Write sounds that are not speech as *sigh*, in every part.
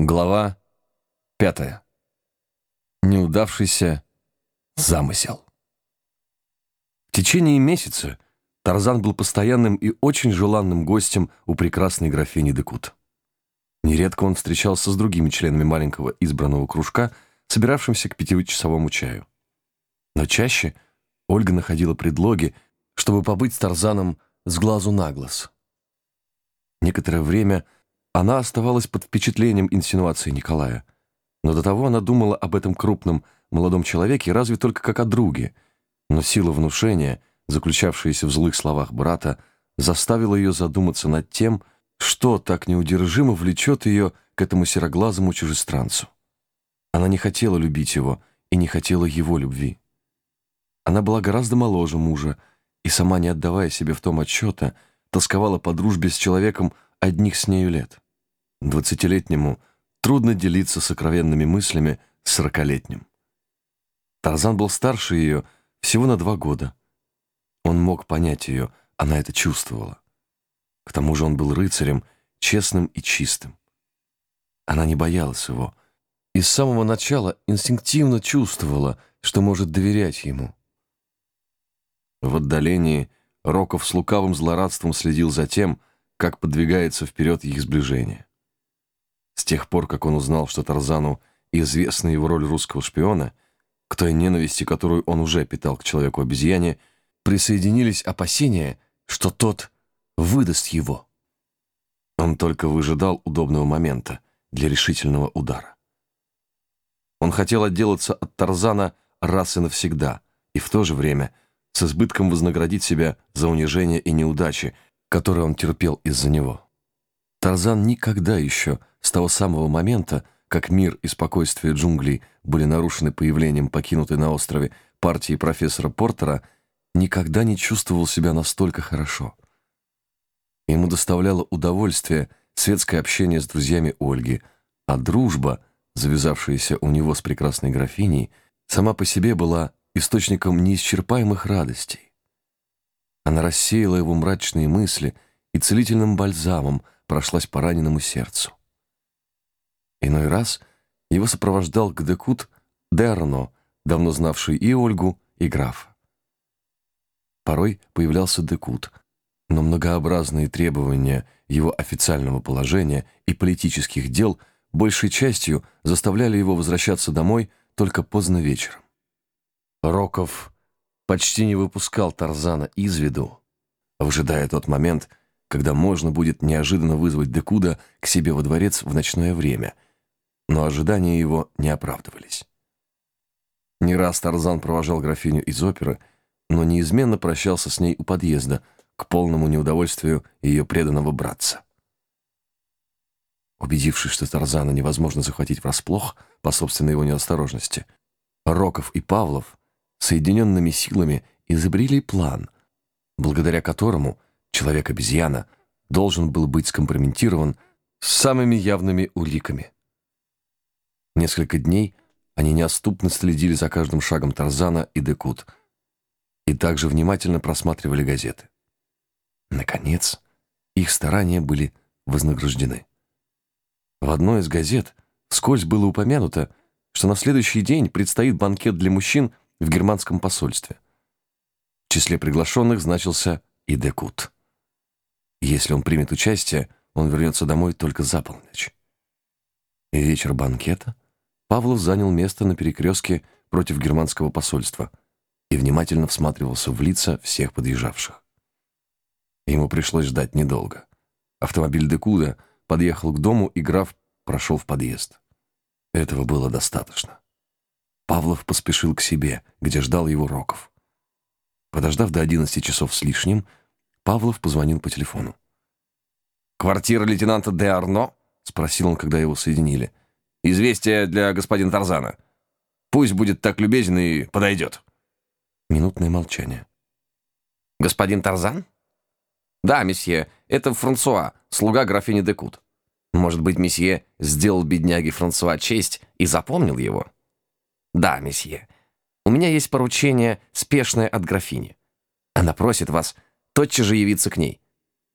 Глава пятая. Неудавшийся замысел. В течение месяца Тарзан был постоянным и очень желанным гостем у прекрасной графини Декут. Нередко он встречался с другими членами маленького избранного кружка, собиравшимся к пятичасовому чаю. Но чаще Ольга находила предлоги, чтобы побыть с Тарзаном с глазу на глаз. Некоторое время – она оставалась под впечатлением инсинуации Николая. Но до того она думала об этом крупном молодом человеке разве только как о друге. Но сила внушения, заключавшаяся в злых словах брата, заставила ее задуматься над тем, что так неудержимо влечет ее к этому сероглазому чужестранцу. Она не хотела любить его и не хотела его любви. Она была гораздо моложе мужа и, сама не отдавая себе в том отчета, тосковала по дружбе с человеком одних с нею лет. Двадцатилетнему трудно делиться сокровенными мыслями с сорокалетним. Тарзан был старше ее всего на два года. Он мог понять ее, она это чувствовала. К тому же он был рыцарем, честным и чистым. Она не боялась его и с самого начала инстинктивно чувствовала, что может доверять ему. В отдалении Роков с лукавым злорадством следил за тем, как подвигается вперед их сближение. С тех пор, как он узнал, что Тарзану известна его роль русского шпиона, к той ненависти, которую он уже питал к человеку-обезьяне, присоединились опасения, что тот выдаст его. Он только выжидал удобного момента для решительного удара. Он хотел отделаться от Тарзана раз и навсегда, и в то же время с избытком вознаградить себя за унижение и неудачи, которые он терпел из-за него. Тарзан никогда еще с того самого момента, как мир и спокойствие джунглей были нарушены появлением покинутой на острове партии профессора Портера, никогда не чувствовал себя настолько хорошо. Ему доставляло удовольствие светское общение с друзьями Ольги, а дружба, завязавшаяся у него с прекрасной графиней, сама по себе была источником неисчерпаемых радостей. Она рассеяла его мрачные мысли и целительным бальзамом прошлась по раненому сердцу. Иной раз его сопровождал Гдекут Дерно, давно знавший и Ольгу, и графа. Порой появлялся Декут, но многообразные требования его официального положения и политических дел большей частью заставляли его возвращаться домой только поздно вечером. Роков почти не выпускал Тарзана из виду, ожидая тот момент, когда можно будет неожиданно вызвать Декуда к себе во дворец в ночное время — но ожидания его не оправдывались. Не раз Тарзан провожал графиню из оперы, но неизменно прощался с ней у подъезда, к полному неудовольствию ее преданного братца. Убедившись, что Тарзана невозможно захватить врасплох по собственной его неосторожности, Роков и Павлов соединенными силами изобрели план, благодаря которому человек-обезьяна должен был быть скомпрометирован с самыми явными уликами – Несколько дней они неотступно следили за каждым шагом Тарзана и Декут и также внимательно просматривали газеты. Наконец, их старания были вознаграждены. В одной из газет вскользь было упомянуто, что на следующий день предстоит банкет для мужчин в германском посольстве. В числе приглашенных значился и Декут. Если он примет участие, он вернется домой только за полночь. И вечер банкета — Павлов занял место на перекрестке против германского посольства и внимательно всматривался в лица всех подъезжавших. Ему пришлось ждать недолго. Автомобиль Декуда подъехал к дому, и граф прошел в подъезд. Этого было достаточно. Павлов поспешил к себе, где ждал его Роков. Подождав до 11 часов с лишним, Павлов позвонил по телефону. «Квартира лейтенанта де Арно?» — спросил он, когда его соединили. Известие для господина Тарзана. Пусть будет так любезен и подойдет». Минутное молчание. «Господин Тарзан?» «Да, месье, это Франсуа, слуга графини де Кут. Может быть, месье сделал бедняге Франсуа честь и запомнил его?» «Да, месье. У меня есть поручение, спешное от графини. Она просит вас тотчас же явиться к ней.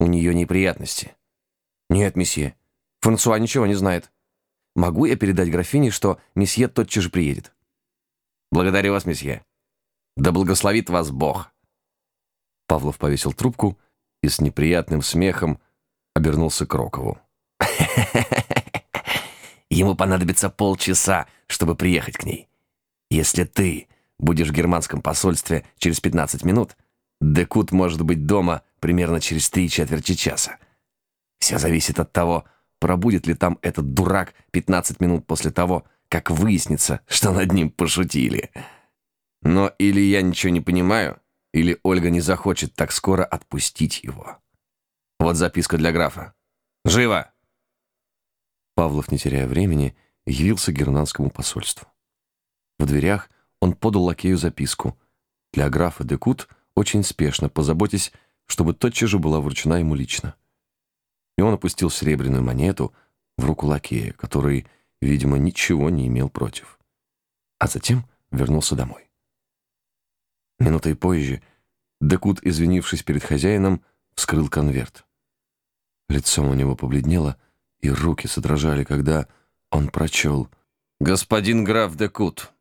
У нее неприятности». «Нет, месье, Франсуа ничего не знает. могу я передать графине, что месье тотчас же приедет?» «Благодарю вас, месье. Да благословит вас Бог!» Павлов повесил трубку и с неприятным смехом обернулся к Рокову. *laughs* Ему понадобится полчаса, чтобы приехать к ней. Если ты будешь в германском посольстве через 15 минут, Декут может быть дома примерно через три четверти часа. Все зависит от того, пробудет ли там этот дурак 15 минут после того, как выяснится, что над ним пошутили. Но или я ничего не понимаю, или Ольга не захочет так скоро отпустить его. Вот записка для графа. Живо! Павлов, не теряя времени, явился к германскому посольству. В дверях он подал лакею записку. Для графа Декут очень спешно, позаботясь, чтобы тотчас же была вручена ему лично. И он опустил серебряную монету в руку лакея, который, видимо, ничего не имел против. А затем вернулся домой. Минутой позже Декут, извинившись перед хозяином, вскрыл конверт. Лицо у него побледнело, и руки содрожали, когда он прочел «Господин граф Декут,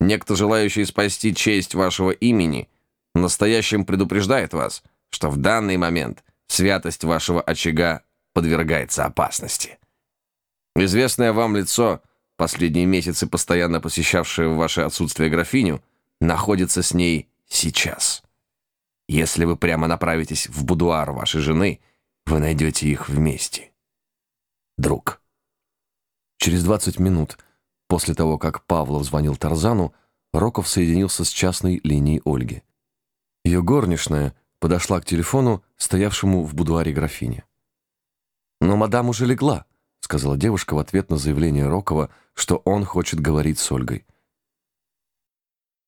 некто, желающий спасти честь вашего имени, настоящим предупреждает вас, что в данный момент святость вашего очага подвергается опасности. Известное вам лицо, последние месяцы постоянно посещавшее в ваше отсутствие графиню, находится с ней сейчас. Если вы прямо направитесь в будуар вашей жены, вы найдете их вместе. Друг. Через 20 минут после того, как Павлов звонил Тарзану, Роков соединился с частной линией Ольги. Ее горничная подошла к телефону, стоявшему в будуаре графини. «Но мадам уже легла», — сказала девушка в ответ на заявление Рокова, что он хочет говорить с Ольгой.